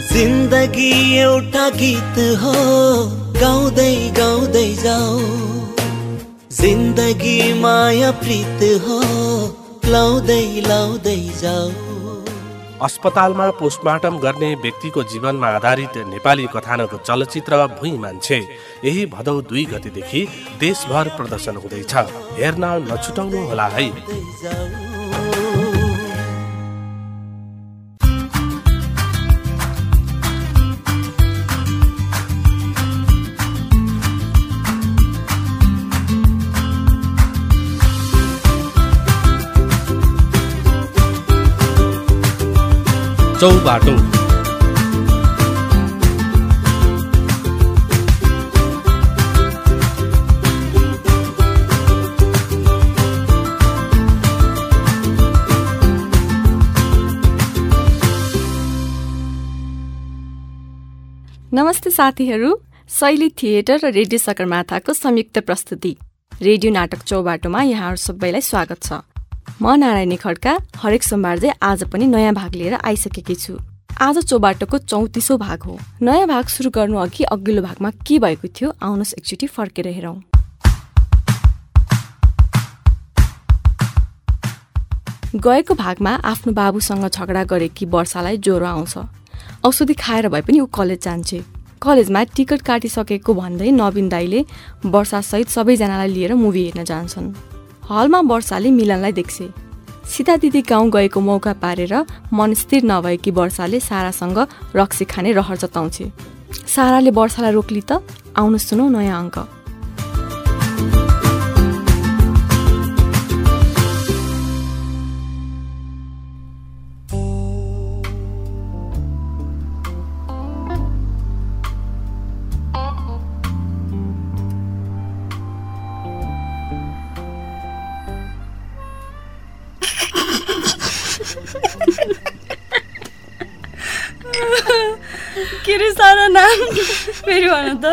जिन्दगी एउटा गीत हो। गाउँदै गाउँदै जाऊ। जिन्दगी माया प्रीत हो। लाउँदै लाउँदै जाऊ। अस्पतालमा पोस्टमार्टम गर्ने व्यक्तिको जीवनमा आधारित नेपाली कथानक चलचित्र भुइँ मान्छे। यही भदौ दुई गतिदेखि देशभर प्रदर्शन हुँदैछ। हेर्न नछुटाउनु होला है चौबाटो नमस्ते साथीहरू शैली थिएटर र रेडियो सगरमाथाको संयुक्त प्रस्तुति। रेडियो नाटक चौबाटोमा यहाँहरू सबैलाई स्वागत छ। म नारायणी खड्का हरेक सोमबार चाहिँ आज पनि नयाँ भाग लिएर आइसकेकी छु। आज चौबाटोको चौतिसौँ भाग हो। नयाँ भाग सुरु गर्नु अघि अघिल्लो भागमा के भएको थियो आउनुहोस् एकचोटि फर्केर हेरौँ। गएको भागमा आफ्नो बाबुसँग झगडा गरेकी वर्षालाई ज्वरो आउँछ। औषधि खाएर भए पनि ऊ कलेज जान्छे। कलेजमा टिकट काटिसकेको भन्दै नवीन दाईले वर्षासहित सबैजनालाई लिएर मुभी हेर्न जान्छन्। हलमा वर्षाले मिलनलाई देख्छे। सीता दिदी गाउँ गएको मौका पारेर मनस्थिर नभएकी वर्षाले सारासँग रक्सी खाने रहर जताउँछे। साराले वर्षालाई रोक्ली त? आउनु सुनौ नयाँ अङ्क। फेरि भन त।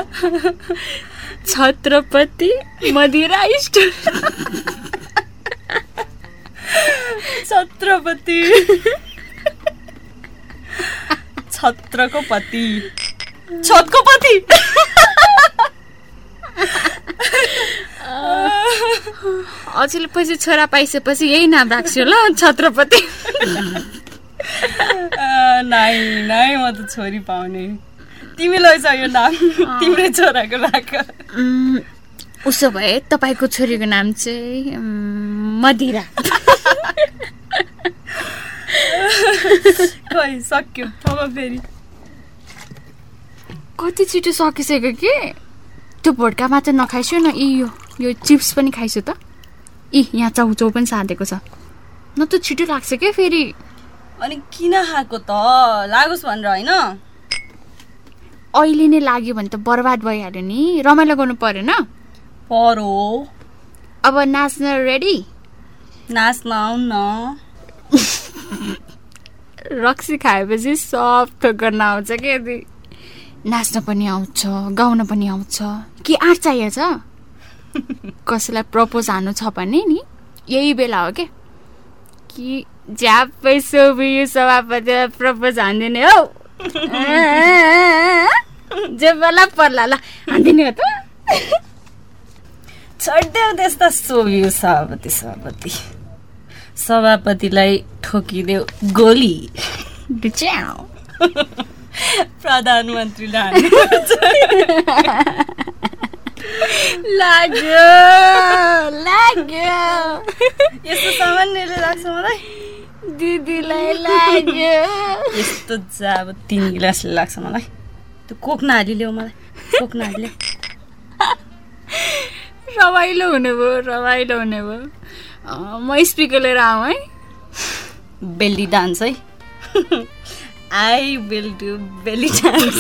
छत्रपति मदिरा स्टोर छत्रपति। छत्रको पति। छतको पति। अचेल पछि छोरा पाइसकेपछि यही नाम राख्छु ल छत्रपति। नाइ नाइ म त छोरी पाउने। तिमी लैछ यो नाम। तिम्रै छोराको राख उसो भए तपाईँको छोरीको नाम चाहिँ मदिरा। खै सक्यो। अब फेरि। कति छिटो सकिसक्यो कि? त्यो भोड्का मात्र नखाइसु न यी यो यो चिप्स पनि खाइसु त। इ यहाँ चाउचाउ पनि साँधेको छ। न त छिटो लाग्छ क्या फेरि? अनि किन खाएको त? लागोस् भनेर होइन? अहिले नै लाग्यो भने त बर्बाद भइहाल्यो नि। रमाइलो गर्नु परेन परो अब नाच्न रेडी नाच्न आउन। न रक्सी खाएपछि सब थोक गर्न आउँछ कि यदि। नाच्न पनि आउँछ गाउन पनि आउँछ। के आर्ट चाहिएको छ कसैलाई प्रपोज हान्नु छ भने नि। यही बेला हो क्या कि झ्यापै सोभियो सभापतिलाई प्रपोज हानिदिने हौ। जे बेला पर्ला ल हानिदिने हो त छोडिदेऊ त्यस्ता सोभियो सभापति सभापति सभापतिलाई ठोकिदेऊ गोली च्याउ। प्रधानमन्त्रीले हान्नु लाग्यो लाग्यो यस्तो सामान्यले लाग्छ मलाई दिदीलाई लाग्यो यस्तो चाहिँ अब तिन गिलासले लाग्छ मलाई त्यो कोक नहाली ल्याऊ मलाई कोक नहाली ल्याऊ रमाइलो हुने भयो रमाइलो हुने भयो म स्पिकर लिएर आउँ है बेली डान्स है I will do belly dance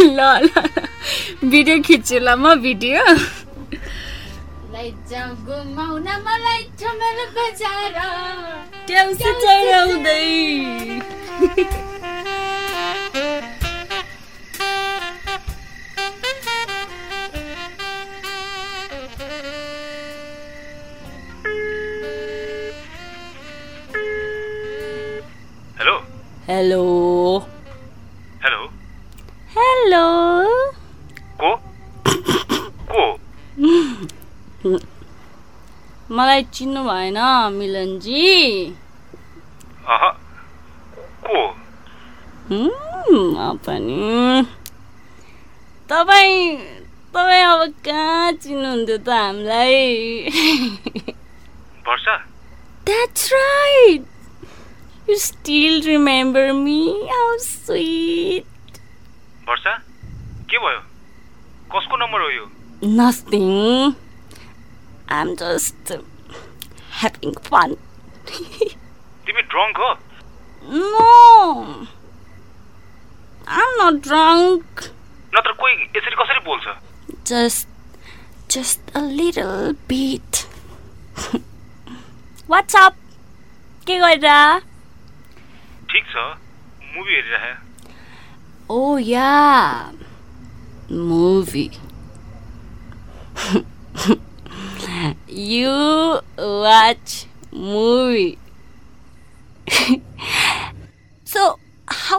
ल ल भिडियो खिच्छु ल म भिडियो मलाई बजार। हेलो हेलो हेलो को को मलाई चिन्नु भएन मिलनजी अह को हुँ, म पनि तपाईँ तपाईँ अब कहाँ चिन्नुहुन्थ्यो त हामीलाई That's right. You still remember me? How sweet. वर्षा के भयो कसको नम्बर हो यो Nothing. I'm just having fun. तिमी ड्रङ्क हो No. I'm not drunk. नत्र कोही यसरी कसरी बोल्छ Just, just a little bit. What's up? के गरेर ठिक छ मुभी हेरिरहे Oh yeah, movie. you watch movie. so, how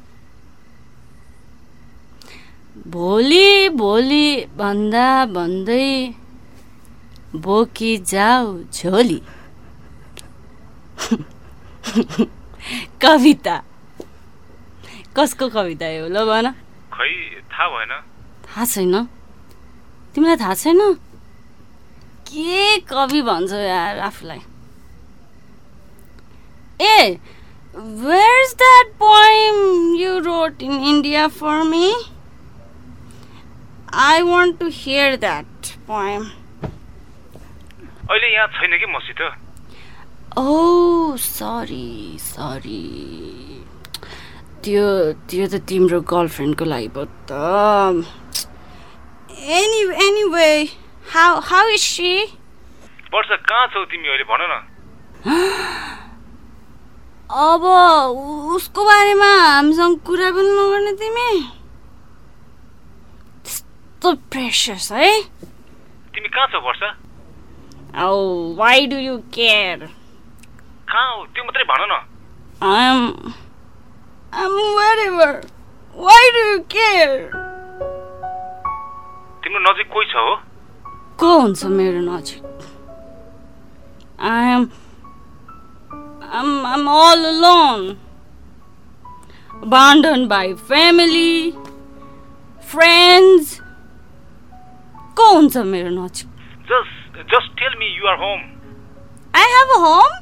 भोलि भोलि भन्दा भन्दै बोकी जाऊ झोली। कविता। कसको कविता हो ल भन। खै थाहा भएन। थाहा छैन। तिमीलाई थाहा छैन? के कवि भन्छ यार आफूलाई? ए where's that poem you wrote in India for me I want to hear that poem अहिले यहाँ छैन कि मसित? ओ सरी सरी त्यो त्यो त तिम्रो गर्लफ्रेन्डको लागि पो त। Any anyway how how is she Varsha कहाँ छौ तिमी अहिले भन न। अब उसको बारेमा हामीसँग कुरा पनि नगर्ने तिमी? त्यस्तो प्रेसस है तिमी कहाँ छौ वर्षा औ वाइ डु यु केयर कहाँ हो त्यो मात्रै भन न I'm I'm whatever. Why do you care? तिम्रो नजिक कोही छ हो को हुन्छ मेरो नजिक I'm I'm I'm all alone. Abandoned by family, friends. को हुन्छ मेरो नछु just tell me your home I have a home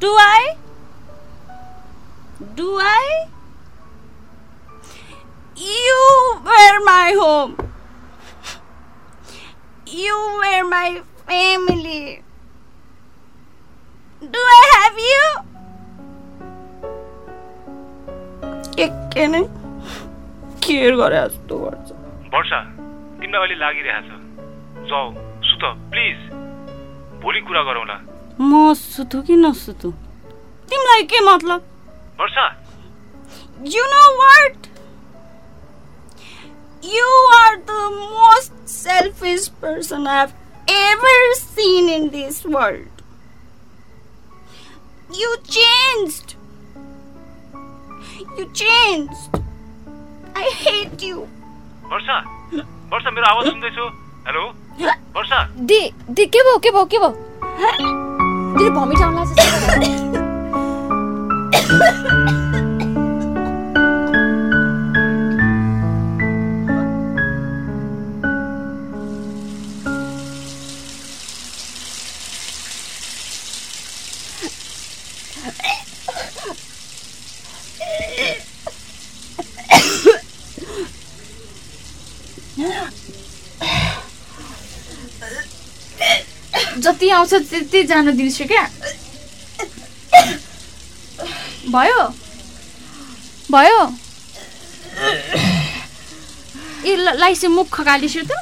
do I do I you where my home you where my family do I have you के के नै care गरे जस्तो गर्छ वर्षा तिमीलाई अहिले लागिरहेछ। जाऊ सुत प्लिज। भोलि कुरा गरौँला म सुतु कि नसुतु? तिमीलाई के मतलब? Varsha. You know what you are the most selfish person I have ever seen in this world you changed you changed I hate you Varsha. Varsha मेरो आवाज सुन्दैछु? हेलो? वर्षा? दि दि के भयो के भयो के भयो? दिदी भमिट आउनु आउँछ त्यति जान दिन्छु क्या। भयो। भयो। ए लाइसे मुख खगालिसु त।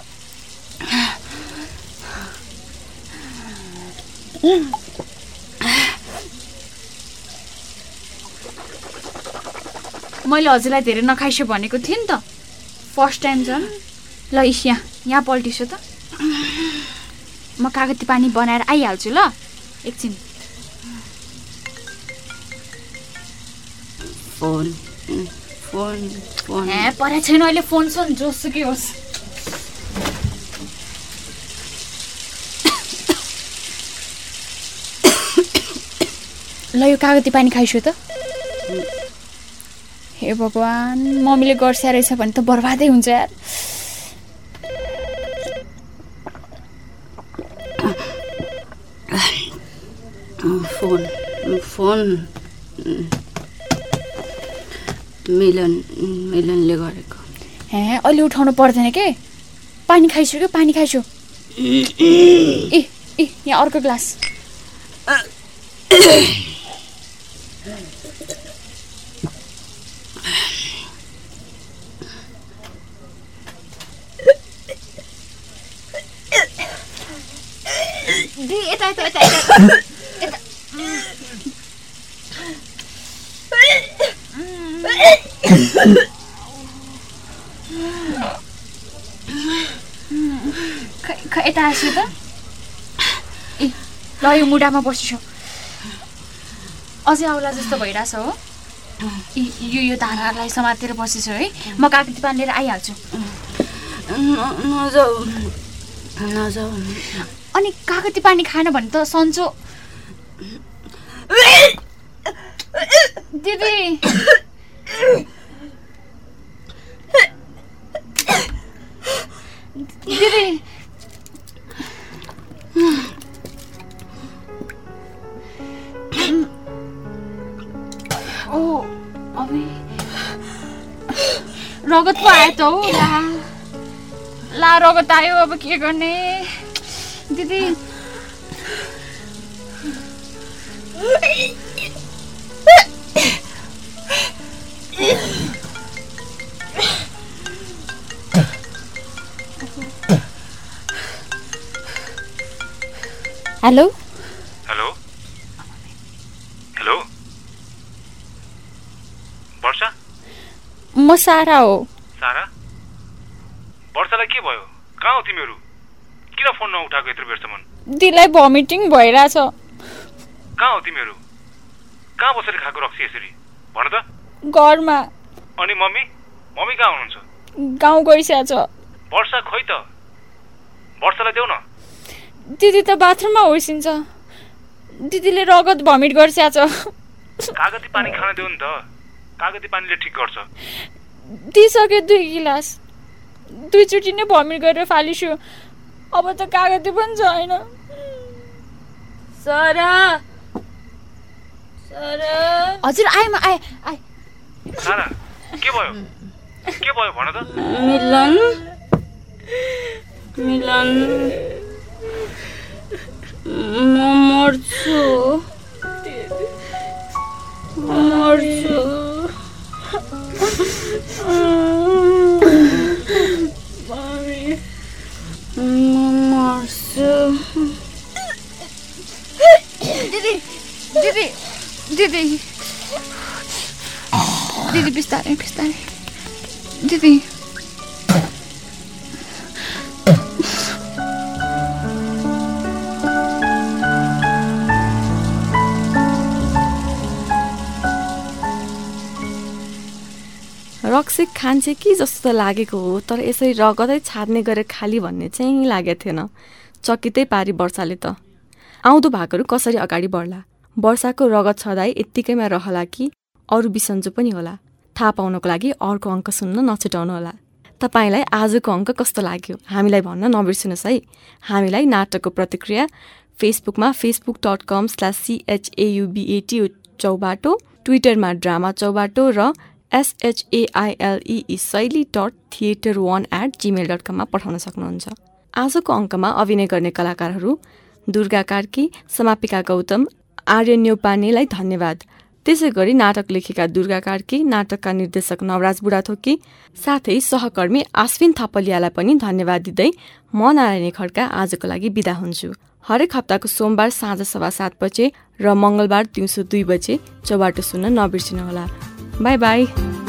मैले हजुरलाई धेरै नखाइसु भनेको थिएँ नि त। फर्स्ट टाइम झन् ल इस यहाँ। यहाँ पल्टिसु त। म कागती पानी बनाएर आइहाल्छु ल। एकछिन। Phone phone phone. ए परे छैन अहिले फोन सोन जोसुकै होस्। ल यो कागती पानी खाइसु त। हे भगवान् मम्मीले गर्स्या रहेछ भने त बर्बादै हुन्छ यार फोन फोन मिलन मिलनले गरेको। हे अहिले उठाउनु पर्दैन के? पानी खाइसु कि? पानी खाइसु ए ए यहाँ अर्को ग्लास। दि यता यता यता। खै यता आएछु त ए ल यो मुढामा बसिसु अझै आउला जस्तो भइरहेछ हो। यो यो धारालाई समातेर बसिसु है। म कागती पानी लिएर आइहाल्छु। नजाऊ। नजाऊ। अनि कागती पानी खाएन भने त सन्चो। दिदी! दिदी ओ अबे रगत पो आयो त हौ ला। ला रगत आयो अब के गर्ने? दिदी। हेलो हेलो हेलो वर्षा म सारा हो सारा वर्षालाई के भयो? कहाँ हो तिमीहरू? किन फोन नउठाएको यत्रो बेरसम्म दिदीलाई भमिटिङ भइरहेछ। कहाँ हो तिमीहरू? कहाँ बसेर खाएको रक्सी यसरी? भन त। घरमा। अनि मम्मी? मम्मी कहाँ हुनुहुन्छ? गाउँ गइसकेको छ। वर्षा खोइ त। वर्षालाई देऊ न। दिदी त बाथरुममा होइसिन्छ दिदीले रगत भमिट गरिसकेको छ कागती पानी खान देऊ नि त। कागती पानीले ठिक गर्छ। दिइसक्यो दुई गिलास। दुईचोटि नै भमिट गरेर फालिसु। अब त कागती पनि छैन। सरा। सरा। हजुर आएँ म आएँ आएँ। सारा के भयो? के भयो भन त। मिलन। मिलन। म मर्छु म मर्छु म मर्छु दिदी दिदी दिदी दिदी बिस्तारै रक्सी खान्छे कि जस्तो लागेको हो तर यसरी रगतै छाड्ने गरेर खाली भन्ने चाहिँ लागेको थिएन। चकितै पारी वर्षाले त। आउँदो भागहरू कसरी अगाडि बढ्ला? वर्षाको रगत छदाई यत्तिकैमा रहला कि अरू बिसन्चो पनि होला। थाहा पाउनको लागि अर्को अङ्क सुन्न नछुटाउनु होला तपाईँलाई आजको अङ्क कस्तो लाग्यो? हामीलाई भन्न नबिर्सिनुहोस् है। हामीलाई नाटकको प्रतिक्रिया फेसबुकमा Facebook dot com slash सिएचएयुबिएटी Chaubato ट्विटरमा ड्रामा चौबाटो र एसएचएआइएलई शैली dot theatre one at Gmail dot कममा पठाउन सक्नुहुन्छ। आजको अङ्कमा अभिनय गर्ने कलाकारहरू दुर्गा कार्की समापिका गौतम आर्य न्यौपानेलाई धन्यवाद। त्यसै गरी नाटक लेखेका दुर्गा कार्की नाटकका निर्देशक नवराज बुढाथोकी साथै सहकर्मी आश्विन थपलियालाई पनि धन्यवाद दिँदै म नारायणी खड्का आजको लागि बिदा हुन्छु। हरेक हप्ताको सोमबार साँझ सभा सात बजे र मङ्गलबार दिउँसो दुई बजे चौबाटो सुन्न नबिर्सिनुहोला। Bye bye.